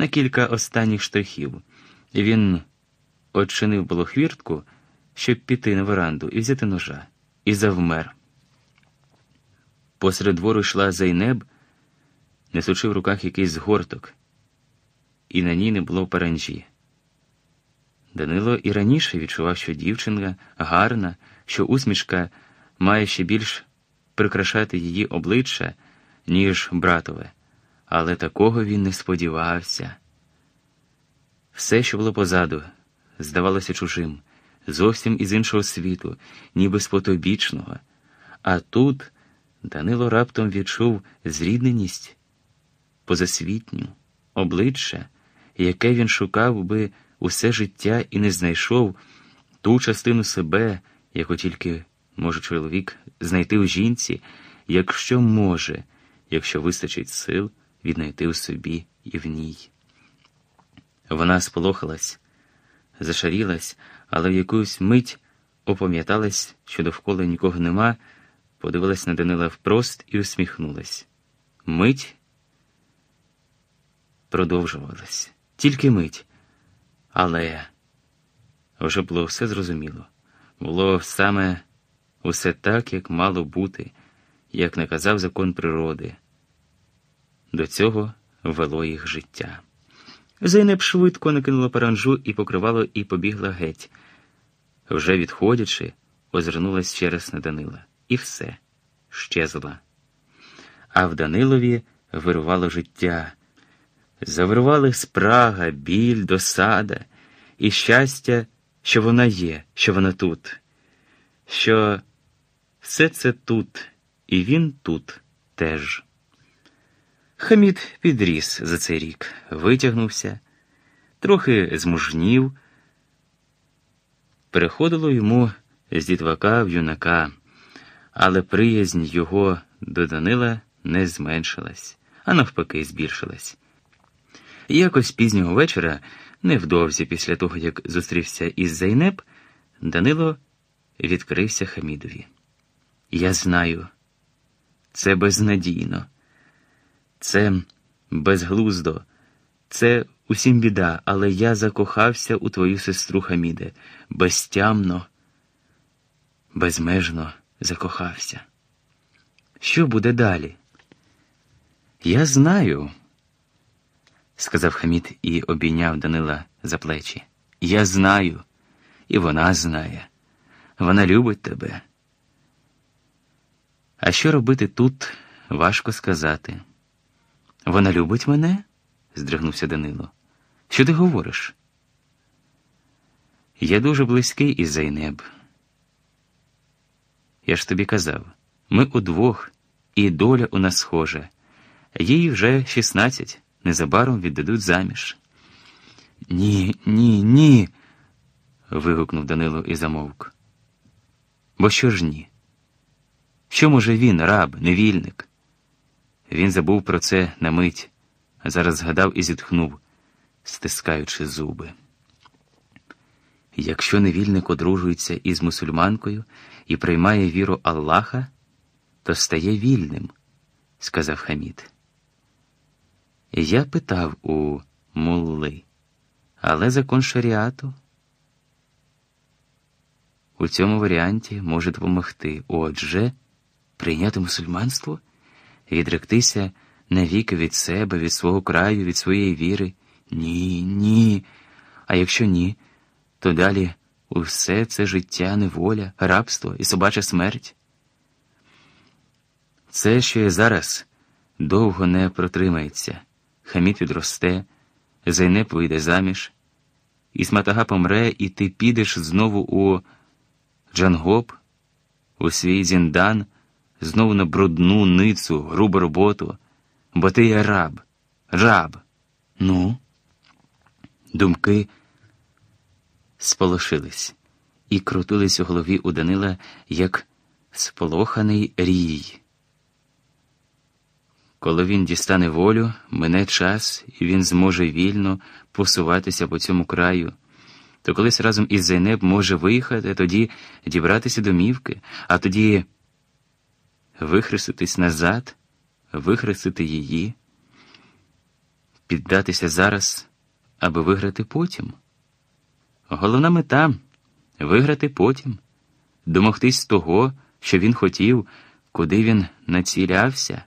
на кілька останніх штрихів. Він очинив було хвіртку, щоб піти на веранду і взяти ножа, і завмер. Посеред двору йшла Зайнеб, несучи в руках якийсь згорток, і на ній не було паранжі. Данило і раніше відчував, що дівчинка гарна, що усмішка має ще більш прикрашати її обличчя, ніж братове, але такого він не сподівався. Все, що було позаду, здавалося чужим, зовсім із іншого світу, ніби спотобічного. А тут Данило раптом відчув зрідненість позасвітню, обличчя, яке він шукав би усе життя і не знайшов ту частину себе, яку тільки може чоловік знайти у жінці, якщо може, якщо вистачить сил віднайти у собі і в ній. Вона сполохалась, зашарілась, але в якусь мить опам'яталась, що довкола нікого нема, подивилась на Данила впрост і усміхнулась. Мить продовжувалась, тільки мить. Але вже було все зрозуміло. Було саме усе так, як мало бути, як наказав закон природи. До цього вело їх життя. Зайнеп швидко накинула паранжу і покривало, і побігла геть. Вже відходячи, озирнулась ще раз на Данила. І все щезла. А в Данилові вирувало життя. Завирували спрага, біль, досада і щастя, що вона є, що вона тут, що все це тут, і він тут теж. Хамід підріс за цей рік, витягнувся, трохи змужнів. Переходило йому з дітвака в юнака, але приязнь його до Данила не зменшилась, а навпаки, збільшилась. Якось пізнього вечора, невдовзі після того, як зустрівся із Зайнеп, Данило відкрився Хамідові. Я знаю, це безнадійно, це безглуздо, це усім біда, але я закохався у твою сестру Хаміде, безтямно, безмежно закохався. Що буде далі? Я знаю сказав Хамід і обійняв Данила за плечі. Я знаю, і вона знає. Вона любить тебе. А що робити тут, важко сказати. Вона любить мене? здригнувся Данило. Що ти говориш? Я дуже близький із Зайнеб. Я ж тобі казав, ми удвох, і доля у нас схожа. Їй вже шістнадцять незабаром віддадуть заміж. Ні, ні, ні. вигукнув Данило і замовк. Бо що ж ні? Що може він, раб, невільник? Він забув про це на мить, зараз згадав і зітхнув, стискаючи зуби. Якщо невільник одружується із мусульманкою і приймає віру Аллаха, то стає вільним, сказав Хамід. Я питав у мулли, але закон шаріату у цьому варіанті може допомогти. Отже, прийняти мусульманство, відректися навіки від себе, від свого краю, від своєї віри. Ні, ні. А якщо ні, то далі усе це життя, неволя, рабство і собача смерть. Це, що є зараз, довго не протримається. Хамід відросте, Зайнеп вийде заміж, і сматага помре, і ти підеш знову у Джангоп, у свій зіндан, знову на брудну ницу, грубу роботу, бо ти є раб, раб. Ну, думки сполошились і крутились у голові у Данила, як сполоханий рій. Коли він дістане волю, мине час, і він зможе вільно посуватися по цьому краю, то колись разом із Зайнеб може виїхати, тоді дібратися домівки, а тоді вихреститись назад, вихрестити її. піддатися зараз, аби виграти потім. Головна мета виграти потім, домогтись того, що він хотів, куди він націлявся.